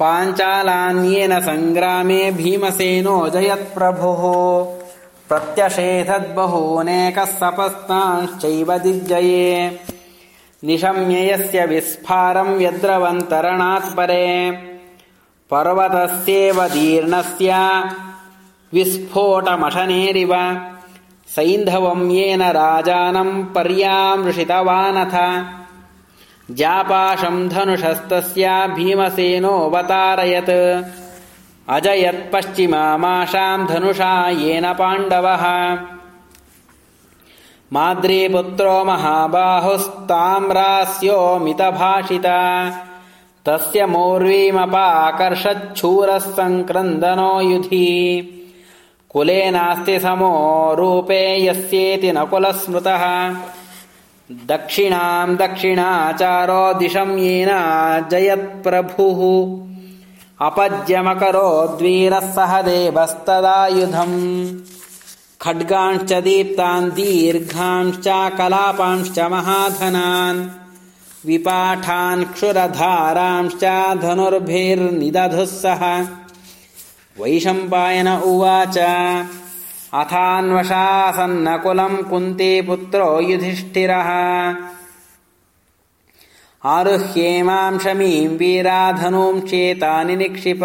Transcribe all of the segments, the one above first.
पाञ्चालान्येन सङ्ग्रामे भीमसेनो जयत्प्रभुः प्रत्यषेधद्बहूनेकः सपस्तांश्चैव दिग्जये। निशम्ययस्य विस्फारम् व्यद्रवन्तरणात्परे पर्वतस्येव दीर्णस्य विस्फोटमशनेरिव सैन्धवम् येन राजानम् पर्यामृषितवानथ जापाशम् धनुषस्तस्य भीमसेनोऽवतारयत्। अजयत्पश्चिमामाशाम् धनुषा येन पाण्डवः। माद्रीपुत्रो महाबाहुस्ताम्रास्योमितभाषिता। तस्य मौर्वीमपाकर्षच्छूरः सङ्क्रन्दनो युधि। कुले नास्ति समो रूपे यस्येति न कुलस्मृतः दक्षिणाम् दक्षिणाचारो दिशम् येन जयत्प्रभुः अपज्यमकरोद्वीरः सह देवस्तदायुधम्। खड्गांश्च दीप्तान् दीर्घांश्च कलापांश्च महाधनान्। विपाठान् क्षुरधारांश्च धनुर्भिर्निदधुः सह। वैशम्पायन उवाच अथान्वशासन्नकुलम् कुन्तीपुत्रो युधिष्ठिरः। आरुह्येमाम् शमीम् वीराधनूंश्चेतानि निक्षिप।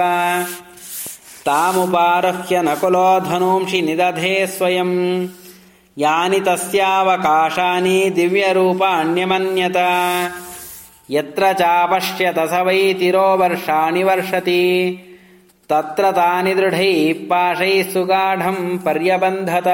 तामुपारुह्य नकुलो धनूंषि निदधे स्वयम् यानि तस्यावकाशानि दिव्यरूपाण्यमन्यत। यत्र चापश्यत स वै तिरो वर्षाणि वर्षति तत्र तानि दृढैः पाशैः सुगाढम् पर्यबन्धत